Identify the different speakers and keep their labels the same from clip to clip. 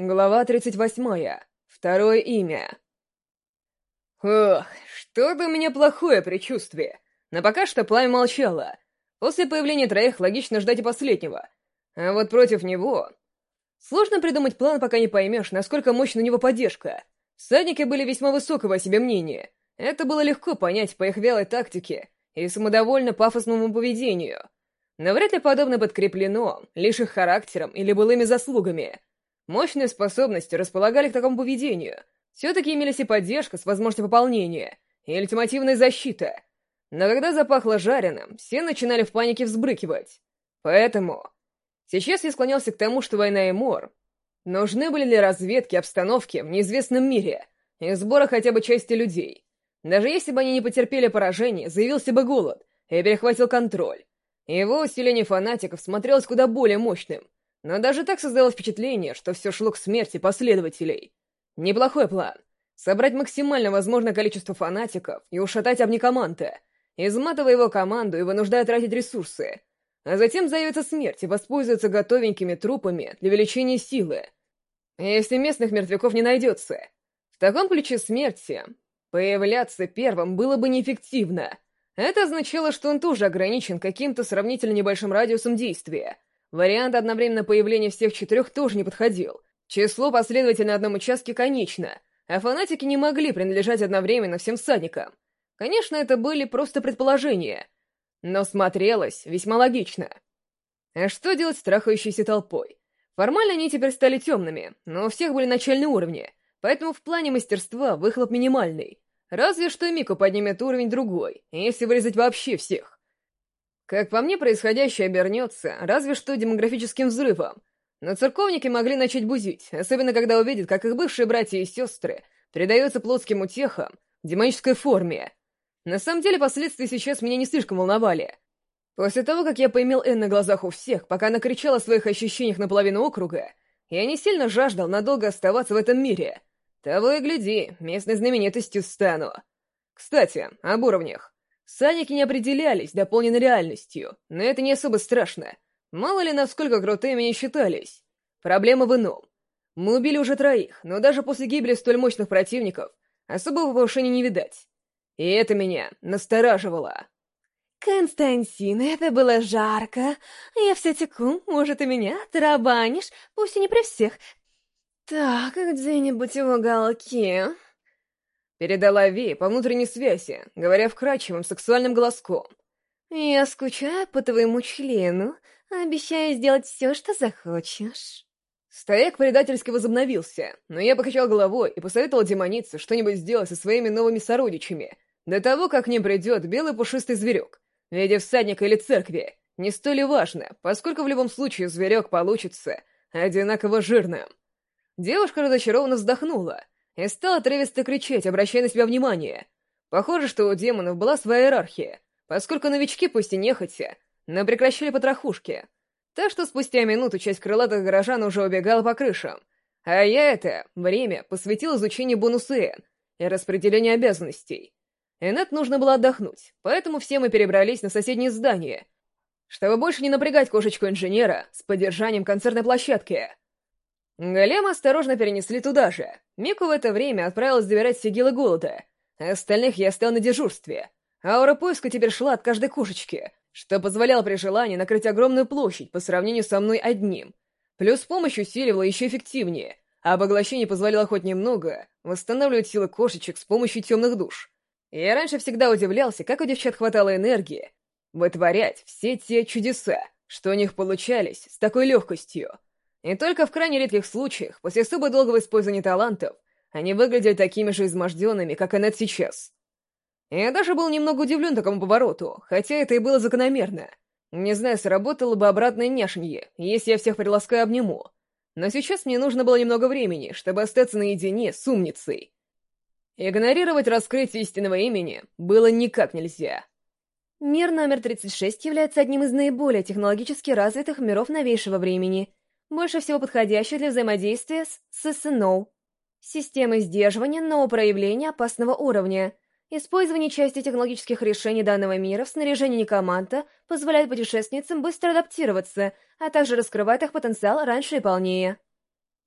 Speaker 1: Глава 38. Второе имя. Ох, что-то у меня плохое предчувствие. Но пока что пламя молчало. После появления троих логично ждать и последнего. А вот против него... Сложно придумать план, пока не поймешь, насколько мощна у него поддержка. Всадники были весьма высокого о себе мнения. Это было легко понять по их вялой тактике и самодовольно пафосному поведению. Но вряд ли подобное подкреплено лишь их характером или былыми заслугами — Мощные способности располагали к такому поведению. Все-таки имелись и поддержка с возможностью пополнения, и ультимативная защита. Но когда запахло жареным, все начинали в панике взбрыкивать. Поэтому... Сейчас я склонялся к тому, что война и мор нужны были для разведки обстановки в неизвестном мире и сбора хотя бы части людей. Даже если бы они не потерпели поражение, заявился бы голод и перехватил контроль. Его усиление фанатиков смотрелось куда более мощным — но даже так создалось впечатление, что все шло к смерти последователей. Неплохой план. Собрать максимально возможное количество фанатиков и ушатать Обникоманта, изматывая его команду и вынуждая тратить ресурсы. А затем заявится смерть и воспользуется готовенькими трупами для увеличения силы. Если местных мертвяков не найдется. В таком ключе смерти появляться первым было бы неэффективно. Это означало, что он тоже ограничен каким-то сравнительно небольшим радиусом действия — Вариант одновременно появления всех четырех тоже не подходил. Число последователей на одном участке конечно, а фанатики не могли принадлежать одновременно всем всадникам. Конечно, это были просто предположения, но смотрелось весьма логично. А что делать с трахающейся толпой? Формально они теперь стали темными, но у всех были начальные уровни, поэтому в плане мастерства выхлоп минимальный. Разве что Мику поднимет уровень другой, если вырезать вообще всех. Как по мне, происходящее обернется разве что демографическим взрывом. Но церковники могли начать бузить, особенно когда увидят, как их бывшие братья и сестры предаются плотским утехам в демонической форме. На самом деле, последствия сейчас меня не слишком волновали. После того, как я поимел Энн на глазах у всех, пока она кричала о своих ощущениях наполовину округа, я не сильно жаждал надолго оставаться в этом мире. Того и гляди, местной знаменитостью стану. Кстати, об уровнях. Саники не определялись дополненной реальностью, но это не особо страшно. Мало ли, насколько крутыми они считались. Проблема в ином. Мы убили уже троих, но даже после гибели столь мощных противников особого повышения не видать. И это меня настораживало.
Speaker 2: «Константин, это было жарко. Я все теку, может, и меня тарабанишь, пусть и не при всех. Так, где-нибудь в уголке...»
Speaker 1: Передала Ви по внутренней связи, говоря вкрадчивым сексуальным голоском.
Speaker 2: «Я скучаю по твоему члену, обещаю сделать все, что захочешь».
Speaker 1: Стояк предательски возобновился, но я покачал головой и посоветовал демонице что-нибудь сделать со своими новыми сородичами, до того, как к ним придет белый пушистый зверек, в виде всадника или церкви. Не столь важно, поскольку в любом случае зверек получится одинаково жирным. Девушка разочарованно вздохнула — и стал отрывисто кричать, обращая на себя внимание. Похоже, что у демонов была своя иерархия, поскольку новички, пусть и нехотя, но прекращали потрохушки. Так что спустя минуту часть крылатых горожан уже убегала по крышам, а я это время посвятил изучению бонуса N и распределению обязанностей. Энет нужно было отдохнуть, поэтому все мы перебрались на соседнее здание, чтобы больше не напрягать кошечку-инженера с поддержанием концертной площадки. Голема осторожно перенесли туда же. Мику в это время отправилась добирать сигилы голода. Остальных я стал на дежурстве. Аура поиска теперь шла от каждой кошечки, что позволяло при желании накрыть огромную площадь по сравнению со мной одним. Плюс помощь усиливала еще эффективнее, а поглощение позволяло хоть немного восстанавливать силы кошечек с помощью темных душ. Я раньше всегда удивлялся, как у девчат хватало энергии вытворять все те чудеса, что у них получались с такой легкостью. И только в крайне редких случаях, после особо долгого использования талантов, они выглядели такими же изможденными, как Аннет сейчас. Я даже был немного удивлен такому повороту, хотя это и было закономерно. Не знаю, сработало бы обратное няшенье, если я всех приласкаю обниму. Но сейчас мне нужно было немного времени, чтобы остаться наедине с умницей. Игнорировать раскрытие истинного имени было никак нельзя.
Speaker 2: Мир номер 36 является одним из наиболее технологически развитых миров новейшего времени — больше всего подходящий для взаимодействия с СНО. Системы сдерживания нового проявления опасного уровня. Использование части технологических решений данного мира в снаряжении Некоманта позволяет путешественницам быстро адаптироваться, а также раскрывать их потенциал раньше и полнее.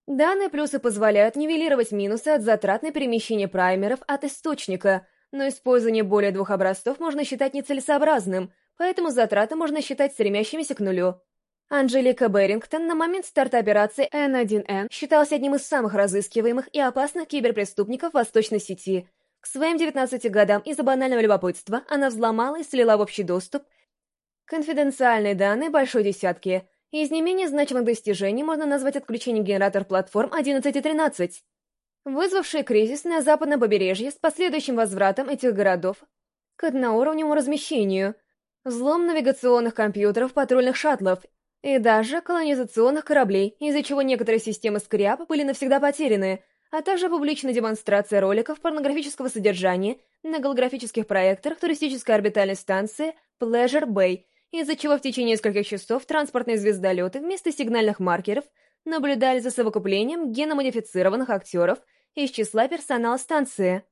Speaker 2: Данные плюсы позволяют нивелировать минусы от затрат на перемещение праймеров от источника, но использование более двух образцов можно считать нецелесообразным, поэтому затраты можно считать стремящимися к нулю. Анжелика Берингтон на момент старта операции N1N считалась одним из самых разыскиваемых и опасных киберпреступников Восточной сети. К своим 19 годам из-за банального любопытства она взломала и слила в общий доступ конфиденциальные данные большой десятки. Из не менее значимых достижений можно назвать отключение генератор платформ 11 и 13, вызвавшие кризис на западном побережье с последующим возвратом этих городов к одноуровневому размещению, взлом навигационных компьютеров патрульных шаттлов и даже колонизационных кораблей, из-за чего некоторые системы скряп были навсегда потеряны, а также публичная демонстрация роликов порнографического содержания на голографических проекторах туристической орбитальной станции Pleasure Bay, из-за чего в течение нескольких часов транспортные звездолеты вместо сигнальных маркеров наблюдали за совокуплением геномодифицированных актеров из числа персонала станции.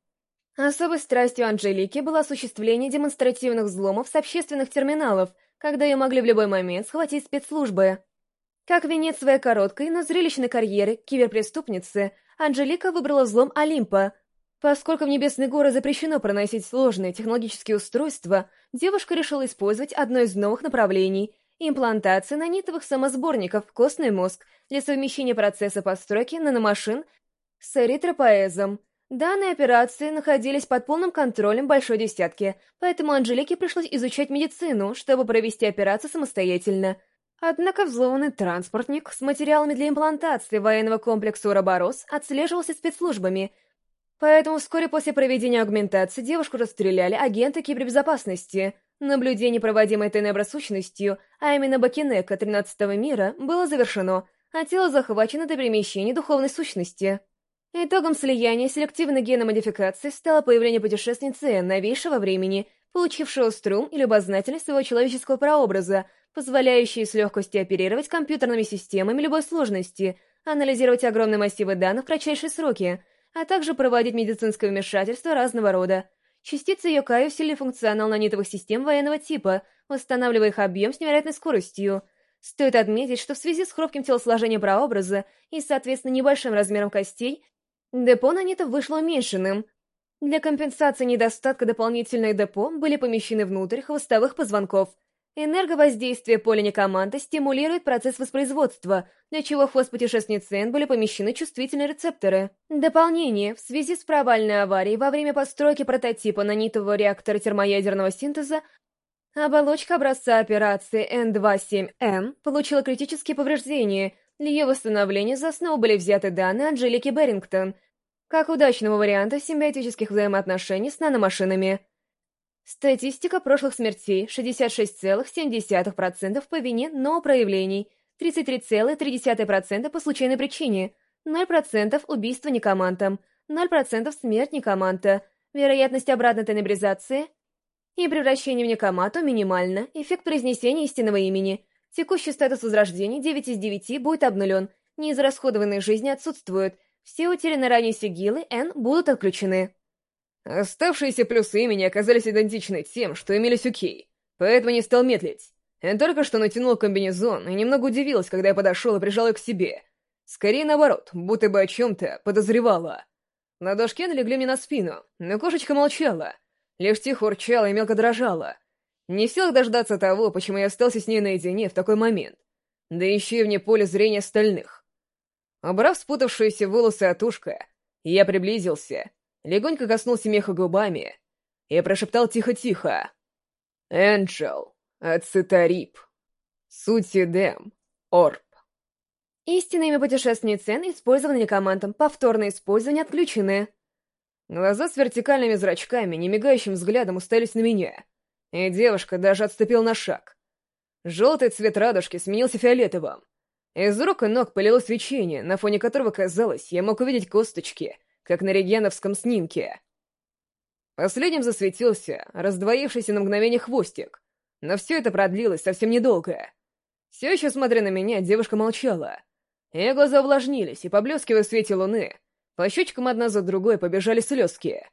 Speaker 2: Особой страстью Анжелики было осуществление демонстративных взломов с общественных терминалов — когда ее могли в любой момент схватить спецслужбы. Как венец своей короткой, но зрелищной карьеры киберпреступницы, Анжелика выбрала взлом Олимпа. Поскольку в Небесные горы запрещено проносить сложные технологические устройства, девушка решила использовать одно из новых направлений — имплантации нанитовых самосборников в костный мозг для совмещения процесса постройки наномашин с эритропоэзом — Данные операции находились под полным контролем Большой Десятки, поэтому Анжелике пришлось изучать медицину, чтобы провести операцию самостоятельно. Однако взломанный транспортник с материалами для имплантации военного комплекса «Уроборос» отслеживался спецслужбами, поэтому вскоре после проведения аугментации девушку расстреляли агенты кибербезопасности. Наблюдение, проводимое Тенебросущностью, а именно Бакинека 13-го мира, было завершено, а тело захвачено до перемещения духовной сущности. Итогом слияния селективной геномодификации стало появление путешественницы новейшего времени, получившего струм и любознательность своего человеческого прообраза, позволяющие с легкостью оперировать компьютерными системами любой сложности, анализировать огромные массивы данных в кратчайшие сроки, а также проводить медицинское вмешательство разного рода. Частицы Йокай усилили функционал нанитовых систем военного типа, восстанавливая их объем с невероятной скоростью. Стоит отметить, что в связи с хрупким телосложением прообраза и, соответственно, небольшим размером костей, Депо нанитов вышло уменьшенным. Для компенсации недостатка дополнительные депо были помещены внутрь хвостовых позвонков. Энерговоздействие поля некоманды стимулирует процесс воспроизводства, для чего в хвост путешественницы были помещены чувствительные рецепторы. Дополнение. В связи с провальной аварией во время постройки прототипа нанитового реактора термоядерного синтеза оболочка образца операции N27M получила критические повреждения — для ее восстановления за основу были взяты данные Анжелики Берингтон, как удачного варианта симбиотических взаимоотношений с наномашинами. Статистика прошлых смертей 66,7% по вине, но проявлений, 33,3% по случайной причине, 0% убийства некомантом, 0% смерть некоманта, вероятность обратной тенебризации и превращения в некомату минимальна, эффект произнесения истинного имени – Текущий статус возрождения 9 из 9 будет обнулен, неизрасходованные жизни отсутствуют, все утерянные ранее сигилы N будут отключены. Оставшиеся плюсы имени оказались идентичны тем, что имелись у Кей, поэтому не стал медлить. Я только что натянул комбинезон и немного удивилась, когда я подошел и прижал ее к себе. Скорее наоборот, будто бы о чем-то подозревала. На дошке налегли мне на спину, но кошечка молчала, лишь тихо урчала и мелко дрожала — не в силах дождаться того, почему я остался с ней наедине в такой момент. Да еще и вне поля зрения остальных. Обрав спутавшиеся волосы от ушка, я приблизился, легонько коснулся меха губами и прошептал тихо-тихо. «Энджел, Ацитарип, Сутидем, Орб». Истинное имя путешественницы Н использовано некомантом, повторное использование отключены.
Speaker 1: Глаза с вертикальными зрачками, немигающим взглядом устались на меня — и девушка даже отступил на шаг. Желтый цвет радужки сменился фиолетовым. Из рук и ног полилось свечение, на фоне которого, казалось, я мог увидеть косточки, как на регеновском снимке. Последним засветился раздвоившийся на мгновение хвостик, но все это продлилось совсем недолго. Все еще смотря на меня, девушка молчала. Ее глаза увлажнились, и, поблескивая в свете луны, по щечкам одна за другой побежали слезки.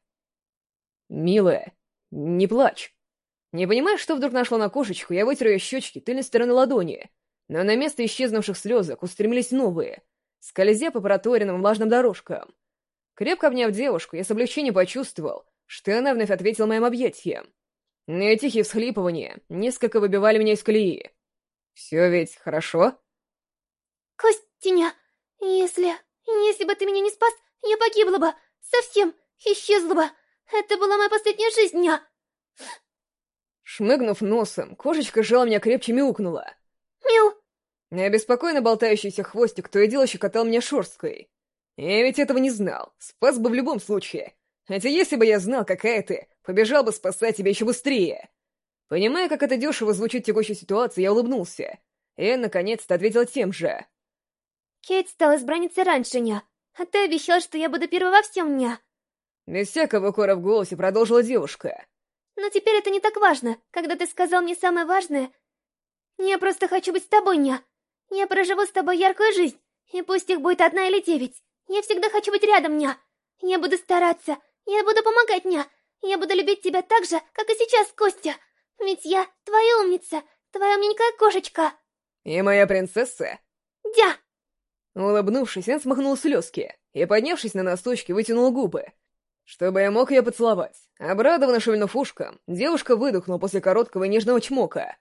Speaker 1: «Милая, не плачь!» Не понимая, что вдруг нашло на кошечку, я вытер ее щечки тыльной стороны ладони, но на место исчезнувших слезок устремились новые, скользя по проторенным влажным дорожкам. Крепко обняв девушку, я с облегчением почувствовал, что она вновь ответила моим объятиям. Но и тихие всхлипывания несколько выбивали меня из колеи. «Все ведь хорошо?»
Speaker 3: «Костиня, если... если бы ты меня не спас, я погибла бы, совсем исчезла бы. Это была моя последняя жизнь, ня!»
Speaker 1: Шмыгнув носом, кошечка жала меня крепче мяукнула.
Speaker 3: «Мяу!»
Speaker 1: Беспокойно болтающийся хвостик то и дело щекотал меня шерсткой. Я ведь этого не знал, спас бы в любом случае. Хотя если бы я знал, какая ты, побежал бы спасать тебя еще быстрее. Понимая, как это дешево звучит в текущей ситуации, я улыбнулся. И, наконец-то, ответил тем же.
Speaker 3: Кейт стал избранницей раньше, ня. А ты обещал, что я буду первой во всем, ня.
Speaker 1: Без всякого кора в голосе продолжила девушка.
Speaker 3: Но теперь это не так важно. Когда ты сказал мне самое важное... Я просто хочу быть с тобой, ня. Я проживу с тобой яркую жизнь. И пусть их будет одна или девять. Я всегда хочу быть рядом, ня. Я буду стараться. Я буду помогать, ня. Я буду любить тебя так же, как и сейчас, Костя. Ведь я твоя умница, твоя умненькая кошечка.
Speaker 1: И моя принцесса?
Speaker 3: Дя!
Speaker 1: Улыбнувшись, он смахнул слезки и, поднявшись на носочки, вытянул губы, чтобы я мог ее поцеловать. Обрадованно шевельнув ушком, девушка выдохнула после короткого и нежного чмока.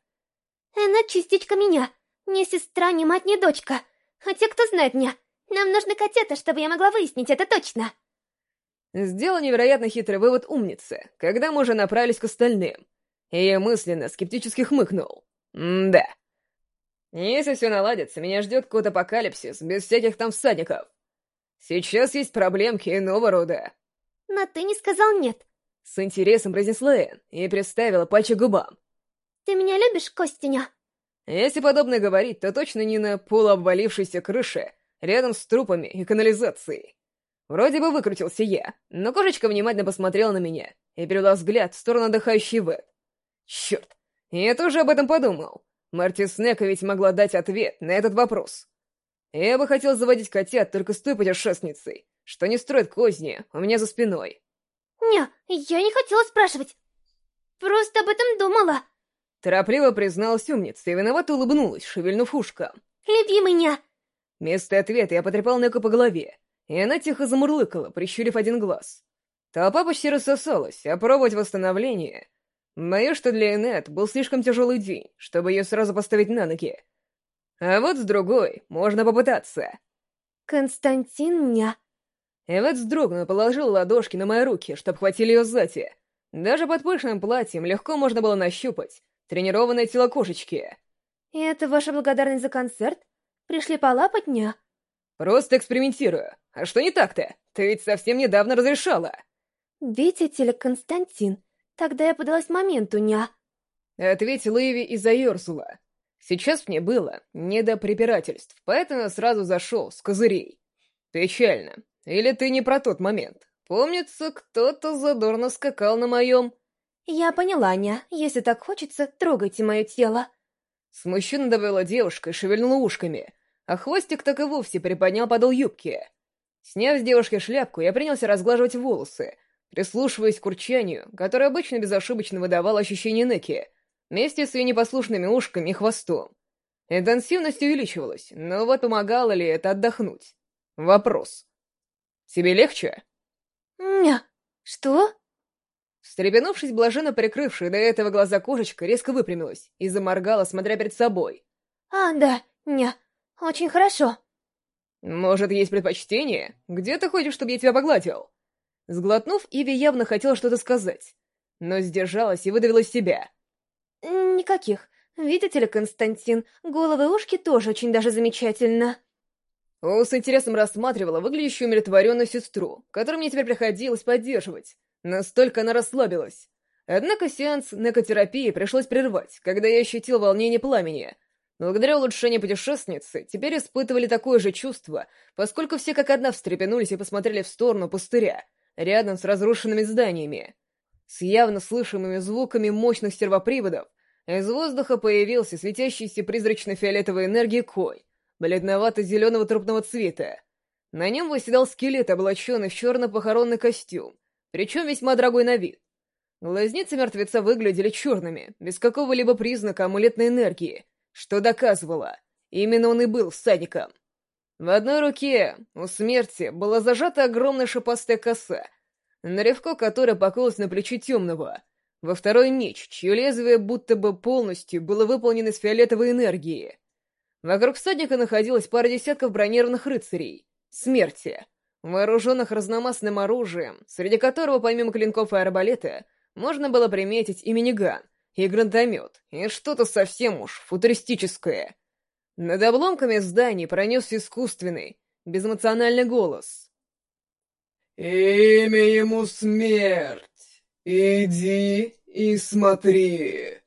Speaker 3: Она частичка меня. Не сестра, не мать, не дочка. А те, кто знает меня, нам нужны котята, чтобы я могла выяснить это точно.
Speaker 1: Сделал невероятно хитрый вывод умницы, когда мы уже направились к остальным. И я мысленно скептически хмыкнул. М-да. Если все наладится, меня ждет какой-то апокалипсис без всяких там всадников. Сейчас есть проблемки иного рода.
Speaker 3: Но ты не сказал «нет».
Speaker 1: С интересом произнесла Энн и приставила пальчик к губам.
Speaker 3: Ты меня любишь, Костяня?
Speaker 1: Если подобное говорить, то точно не на полуобвалившейся крыше, рядом с трупами и канализацией. Вроде бы выкрутился я, но кошечка внимательно посмотрела на меня и перевела взгляд в сторону отдыхающей Вэт. Черт, я тоже об этом подумал. Марти Снека ведь могла дать ответ на этот вопрос. Я бы хотел заводить котят только с той путешественницей, что не строит козни у меня за спиной.
Speaker 3: Не, я не хотела спрашивать. Просто об этом думала.
Speaker 1: Торопливо призналась умница и виновато улыбнулась, шевельнув ушком.
Speaker 3: «Любимый ня!»
Speaker 1: Вместо ответа я потрепал Неку по голове, и она тихо замурлыкала, прищурив один глаз. Толпа почти рассосалась, а пробовать восстановление... Боюсь, что для Энет был слишком тяжелый день, чтобы ее сразу поставить на ноги. А вот с другой можно попытаться.
Speaker 3: «Константин ня...»
Speaker 1: Эвет вздрогнул и положил ладошки на мои руки, чтобы хватили ее сзади. Даже под пышным платьем легко можно было нащупать Тренированное тело кошечки.
Speaker 3: И это ваша благодарность за концерт? Пришли полапать меня?
Speaker 1: Просто экспериментирую. А что не так-то? Ты ведь совсем недавно разрешала.
Speaker 3: Видите ли, Константин, тогда я подалась моменту, ня.
Speaker 1: Ответила Иви и заерзала. Сейчас мне было не до препирательств, поэтому сразу зашел с козырей. Печально. Или ты не про тот момент? Помнится, кто-то задорно скакал на моем...
Speaker 3: «Я поняла, ня. Если так хочется, трогайте мое тело».
Speaker 1: Смущенно добавила девушка и шевельнула ушками, а хвостик так и вовсе приподнял подол юбки. Сняв с девушки шляпку, я принялся разглаживать волосы, прислушиваясь к урчанию, которое обычно безошибочно выдавало ощущение Неки, вместе с ее непослушными ушками и хвостом. Интенсивность увеличивалась, но вот помогало ли это отдохнуть? Вопрос. Тебе легче?
Speaker 3: Ня. Что?
Speaker 1: Встрепенувшись, блаженно прикрывшая до этого глаза кошечка резко выпрямилась и заморгала, смотря перед собой.
Speaker 3: «А, да, не, очень хорошо».
Speaker 1: «Может, есть предпочтение? Где ты хочешь, чтобы я тебя погладил?» Сглотнув, Иви явно хотела что-то сказать, но сдержалась и выдавила из себя.
Speaker 3: «Никаких. Видите ли, Константин, головы и ушки тоже очень даже замечательно».
Speaker 1: О, с интересом рассматривала выглядящую умиротворенную сестру, которую мне теперь приходилось поддерживать. Настолько она расслабилась. Однако сеанс некотерапии пришлось прервать, когда я ощутил волнение пламени. Благодаря улучшению путешественницы, теперь испытывали такое же чувство, поскольку все как одна встрепенулись и посмотрели в сторону пустыря, рядом с разрушенными зданиями. С явно слышимыми звуками мощных сервоприводов из воздуха появился светящийся призрачно-фиолетовой энергии кой, бледновато-зеленого трупного цвета. На нем восседал скелет, облаченный в черно-похоронный костюм, причем весьма дорогой на вид. Глазницы мертвеца выглядели черными, без какого-либо признака амулетной энергии, что доказывало, именно он и был всадником. В одной руке у смерти была зажата огромная шипастая коса, на ревко которой покоилась на плече темного. Во второй меч, чье лезвие будто бы полностью было выполнено из фиолетовой энергии. Вокруг всадника находилась пара десятков бронированных рыцарей. Смерти. Вооруженных разномастным оружием, среди которого, помимо клинков и арбалета, можно было приметить и миниган, и гранатомет, и что-то совсем уж футуристическое. Над обломками зданий пронесся искусственный, безэмоциональный голос.
Speaker 4: «Имя ему смерть! Иди и смотри!»